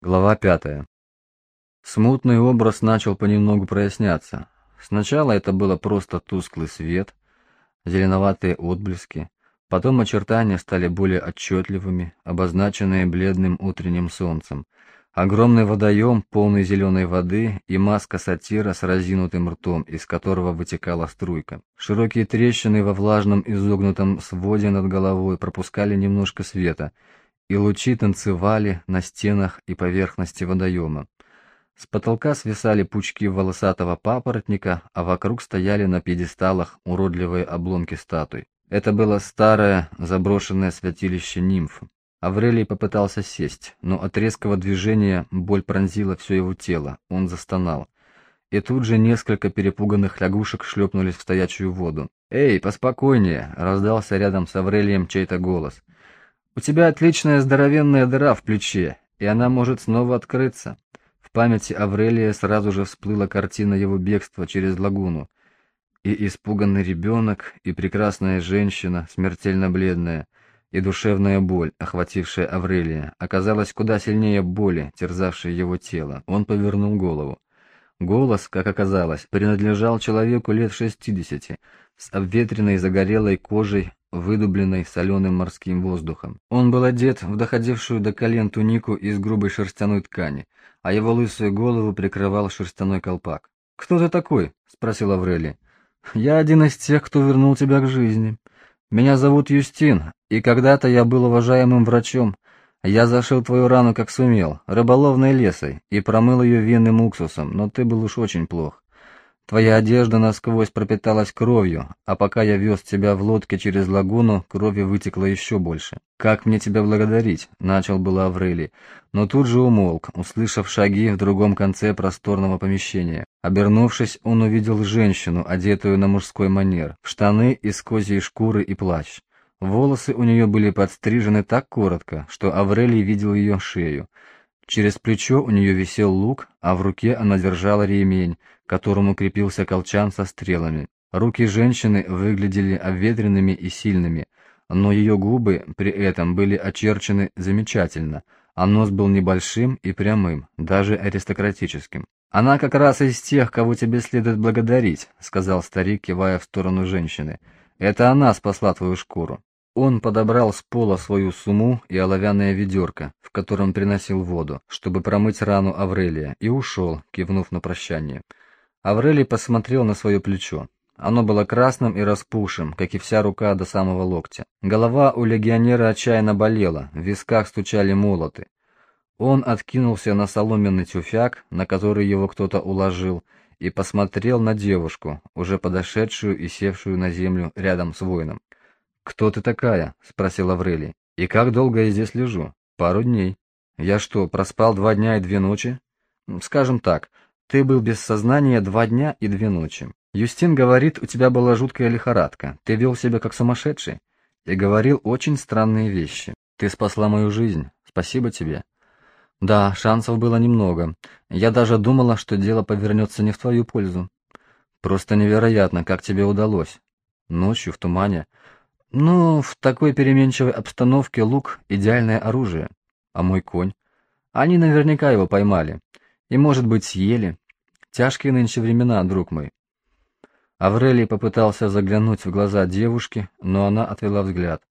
Глава пятая. Смутный образ начал понемногу проясняться. Сначала это было просто тусклый свет, зеленоватые отблески, потом очертания стали более отчетливыми, обозначенные бледным утренним солнцем. Огромный водоем, полный зеленой воды, и маска сатира с разинутым ртом, из которого вытекала струйка. Широкие трещины во влажном изогнутом своде над головой пропускали немножко света — и лучи танцевали на стенах и поверхности водоема. С потолка свисали пучки волосатого папоротника, а вокруг стояли на пьедесталах уродливые обломки статуй. Это было старое заброшенное святилище нимф. Аврелий попытался сесть, но от резкого движения боль пронзила все его тело, он застонал. И тут же несколько перепуганных лягушек шлепнулись в стоячую воду. «Эй, поспокойнее!» — раздался рядом с Аврелием чей-то голос. У тебя отличная здоровенная дыра в плече, и она может снова открыться. В памяти Аврелия сразу же всплыла картина его бегства через лагуну. И испуганный ребенок, и прекрасная женщина, смертельно бледная, и душевная боль, охватившая Аврелия, оказалась куда сильнее боли, терзавшей его тело. Он повернул голову. Голос, как оказалось, принадлежал человеку лет шестидесяти, с обветренной загорелой кожей, выдубленной соленым морским воздухом. Он был одет в доходившую до колен тунику из грубой шерстяной ткани, а его лысую голову прикрывал шерстяной колпак. «Кто ты такой?» — спросил Аврелий. «Я один из тех, кто вернул тебя к жизни. Меня зовут Юстин, и когда-то я был уважаемым врачом. Я зашил твою рану как сумел, рыболовной лесой, и промыл ее винным уксусом, но ты был уж очень плох. Твоя одежда насквозь пропиталась кровью, а пока я вез тебя в лодке через лагуну, крови вытекло еще больше. Как мне тебя благодарить?» — начал было Аврелий, но тут же умолк, услышав шаги в другом конце просторного помещения. Обернувшись, он увидел женщину, одетую на мужской манер, в штаны из козьей шкуры и плащ. Волосы у нее были подстрижены так коротко, что Аврелий видел ее шею. Через плечо у нее висел лук, а в руке она держала ремень, к которому крепился колчан со стрелами. Руки женщины выглядели обветренными и сильными, но ее губы при этом были очерчены замечательно, а нос был небольшим и прямым, даже аристократическим. «Она как раз из тех, кого тебе следует благодарить», — сказал старик, кивая в сторону женщины. «Это она спасла твою шкуру». Он подобрал с пола свою суму и оловянное ведерко, в котором приносил воду, чтобы промыть рану Аврелия, и ушел, кивнув на прощание. Аврелий посмотрел на свое плечо. Оно было красным и распухшим, как и вся рука до самого локтя. Голова у легионера отчаянно болела, в висках стучали молоты. Он откинулся на соломенный тюфяк, на который его кто-то уложил, и посмотрел на девушку, уже подошедшую и севшую на землю рядом с воином. «Кто ты такая?» — спросил Аврелий. «И как долго я здесь лежу?» «Пару дней». «Я что, проспал два дня и две ночи?» «Скажем так, ты был без сознания два дня и две ночи. Юстин говорит, у тебя была жуткая лихорадка, ты вел себя как сумасшедший и говорил очень странные вещи. Ты спасла мою жизнь, спасибо тебе». «Да, шансов было немного. Я даже думала, что дело повернется не в твою пользу. Просто невероятно, как тебе удалось. Ночью, в тумане. Ну, в такой переменчивой обстановке лук — идеальное оружие. А мой конь? Они наверняка его поймали. И, может быть, съели. Тяжкие нынче времена, друг мой. Аврелий попытался заглянуть в глаза девушки, но она отвела взгляд.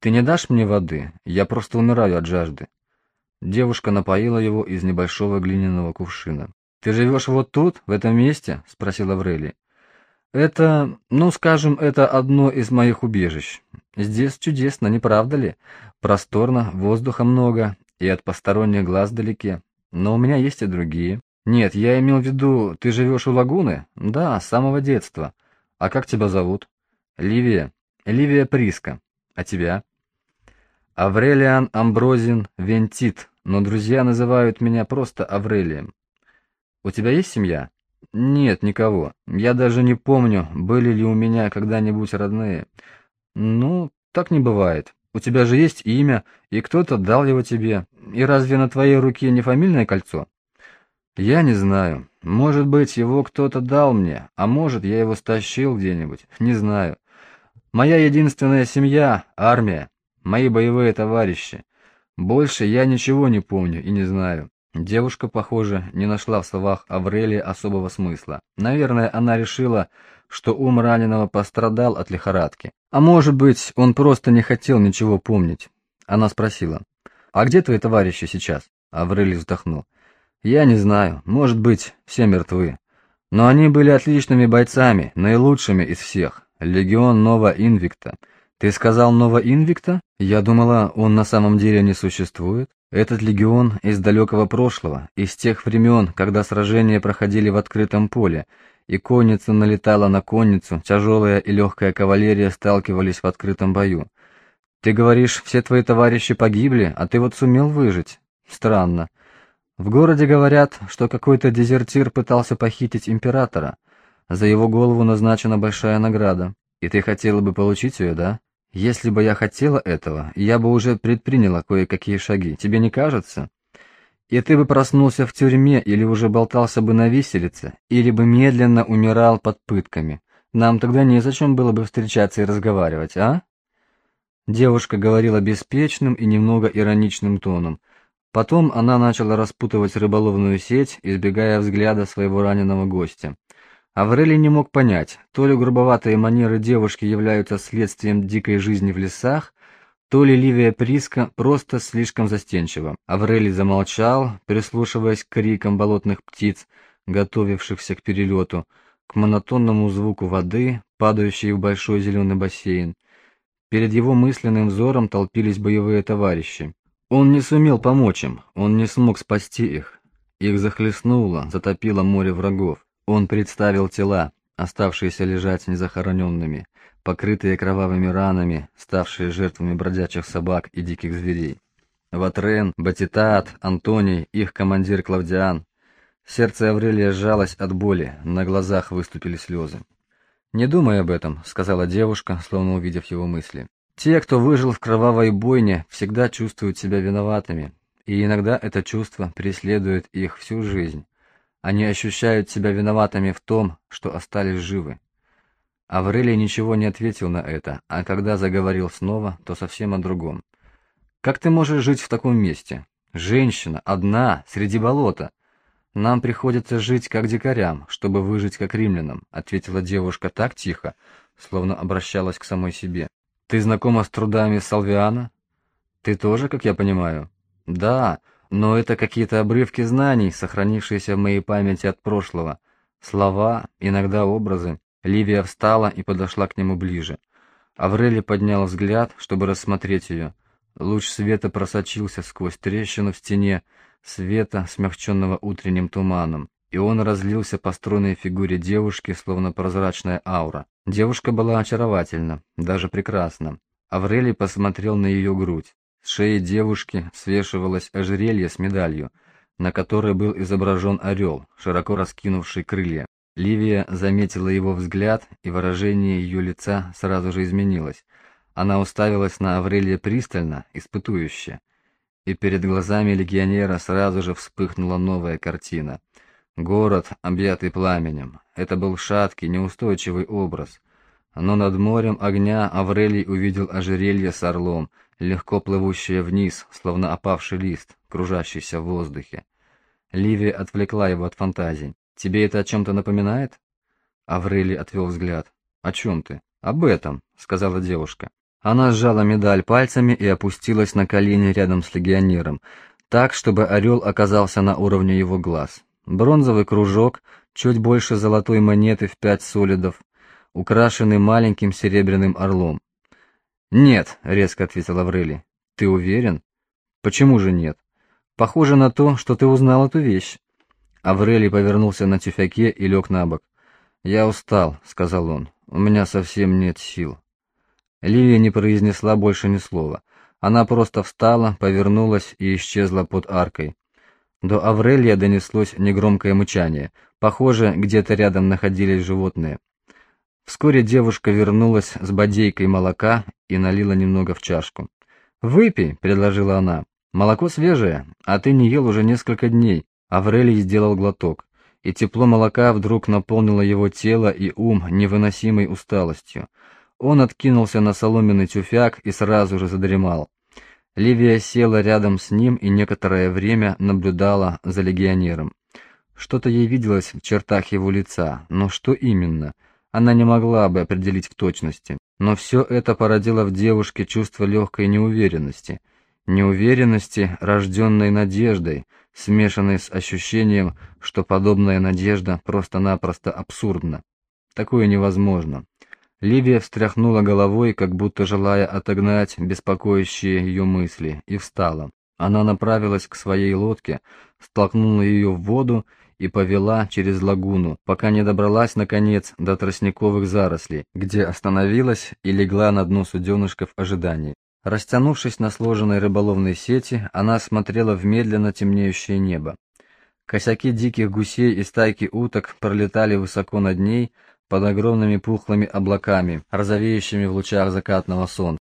«Ты не дашь мне воды? Я просто умираю от жажды». Девушка напоила его из небольшого глиняного кувшина. «Ты живешь вот тут, в этом месте?» — спросил Аврелий. Это, ну, скажем, это одно из моих убежищ. Здесь чудесно, не правда ли? Просторно, воздуха много, и от посторонних глаз далеке. Но у меня есть и другие. Нет, я имел в виду, ты живешь у лагуны? Да, с самого детства. А как тебя зовут? Ливия. Ливия Приска. А тебя? Аврелиан Амброзин Вентит, но друзья называют меня просто Аврелием. У тебя есть семья? «Нет, никого. Я даже не помню, были ли у меня когда-нибудь родные. Ну, так не бывает. У тебя же есть имя, и кто-то дал его тебе. И разве на твоей руке не фамильное кольцо?» «Я не знаю. Может быть, его кто-то дал мне, а может, я его стащил где-нибудь. Не знаю. Моя единственная семья — армия, мои боевые товарищи. Больше я ничего не помню и не знаю. Девушка, похоже, не нашла в словах Аврелии особого смысла. Наверное, она решила, что ум раненого пострадал от лихорадки. А может быть, он просто не хотел ничего помнить. Она спросила, «А где твои товарищи сейчас?» Аврелий вздохнул. «Я не знаю. Может быть, все мертвы. Но они были отличными бойцами, наилучшими из всех. Легион Нова Инвикта. Ты сказал Нова Инвикта? Я думала, он на самом деле не существует. Этот легион из далекого прошлого, из тех времен, когда сражения проходили в открытом поле, и конница налетала на конницу, тяжелая и легкая кавалерия сталкивались в открытом бою. Ты говоришь, все твои товарищи погибли, а ты вот сумел выжить? Странно. В городе говорят, что какой-то дезертир пытался похитить императора. За его голову назначена большая награда. И ты хотела бы получить ее, да? Если бы я хотела этого, я бы уже предприняла кое-какие шаги. Тебе не кажется? И ты бы проснулся в тюрьме или уже болтался бы на виселице, или бы медленно умирал под пытками. Нам тогда незачем было бы встречаться и разговаривать, а? Девушка говорила беспечным и немного ироничным тоном – Потом она начала распутывать рыболовную сеть, избегая взгляда своего раненого гостя. Аврелий не мог понять, то ли грубоватые манеры девушки являются следствием дикой жизни в лесах, то ли Ливия Приска просто слишком застенчива. Аврелий замолчал, прислушиваясь к крикам болотных птиц, готовившихся к перелету, к монотонному звуку воды, падающей в большой зеленый бассейн. Перед его мысленным взором толпились боевые товарищи. Он не сумел помочь им, он не смог спасти их. Их захлестнуло, затопило море врагов. Он представил тела, оставшиеся лежать незахороненными, покрытые кровавыми ранами, ставшие жертвами бродячих собак и диких зверей. Ватрен, Батитат, Антоний, их командир Клавдиан. Сердце Аврелия сжалось от боли, на глазах выступили слезы. «Не думай об этом», — сказала девушка, словно увидев его мысли. Те, кто выжил в кровавой бойне, всегда чувствуют себя виноватыми, и иногда это чувство преследует их всю жизнь. Они ощущают себя виноватыми в том, что остались живы. Аврелий ничего не ответил на это, а когда заговорил снова, то совсем о другом. «Как ты можешь жить в таком месте? Женщина, одна, среди болота. Нам приходится жить как дикарям, чтобы выжить как римлянам», ответила девушка так тихо, словно обращалась к самой себе. Ты знакома с трудами Салвиана? Ты тоже, как я понимаю? Да, но это какие-то обрывки знаний, сохранившиеся в моей памяти от прошлого. Слова, иногда образы. Ливия встала и подошла к нему ближе. Аврели поднял взгляд, чтобы рассмотреть ее. Луч света просочился сквозь трещину в стене, света, смягченного утренним туманом, и он разлился по стройной фигуре девушки, словно прозрачная аура. Девушка была очаровательна, даже прекрасна. Аврелий посмотрел на ее грудь. С шеи девушки свешивалось ожерелье с медалью, на которой был изображен орел, широко раскинувший крылья. Ливия заметила его взгляд, и выражение ее лица сразу же изменилось. Она уставилась на Аврелия пристально, испытующе. И перед глазами легионера сразу же вспыхнула новая картина — Город, объятый пламенем. Это был шаткий, неустойчивый образ. Но над морем огня Аврелий увидел ожерелье с орлом, легко плывущее вниз, словно опавший лист, кружащийся в воздухе. Ливия отвлекла его от фантазий. «Тебе это о чем-то напоминает?» Аврелий отвел взгляд. «О чем ты?» «Об этом», — сказала девушка. Она сжала медаль пальцами и опустилась на колени рядом с легионером, так, чтобы орел оказался на уровне его глаз. Бронзовый кружок, чуть больше золотой монеты в пять солидов, украшенный маленьким серебряным орлом. «Нет», — резко ответил Аврелий. «Ты уверен?» «Почему же нет?» «Похоже на то, что ты узнал эту вещь». Аврелий повернулся на тюфяке и лег на бок. «Я устал», — сказал он. «У меня совсем нет сил». Ливия не произнесла больше ни слова. Она просто встала, повернулась и исчезла под аркой. До Аврелия донеслось негромкое мычание. Похоже, где-то рядом находились животные. Вскоре девушка вернулась с бодейкой молока и налила немного в чашку. «Выпей», — предложила она. «Молоко свежее, а ты не ел уже несколько дней». Аврелий сделал глоток, и тепло молока вдруг наполнило его тело и ум невыносимой усталостью. Он откинулся на соломенный тюфяк и сразу же задремал. Ливия села рядом с ним и некоторое время наблюдала за легионером. Что-то ей виделось в чертах его лица, но что именно, она не могла бы определить в точности. Но все это породило в девушке чувство легкой неуверенности. Неуверенности, рожденной надеждой, смешанной с ощущением, что подобная надежда просто-напросто абсурдна. Такое невозможно. Ливия встряхнула головой, как будто желая отогнать беспокоящие ее мысли, и встала. Она направилась к своей лодке, столкнула ее в воду и повела через лагуну, пока не добралась, наконец, до тростниковых зарослей, где остановилась и легла на дно суденышка в ожидании. Растянувшись на сложенной рыболовной сети, она смотрела в медленно темнеющее небо. Косяки диких гусей и стайки уток пролетали высоко над ней, под огромными пухлыми облаками, розовеющими в лучах закатного солнца.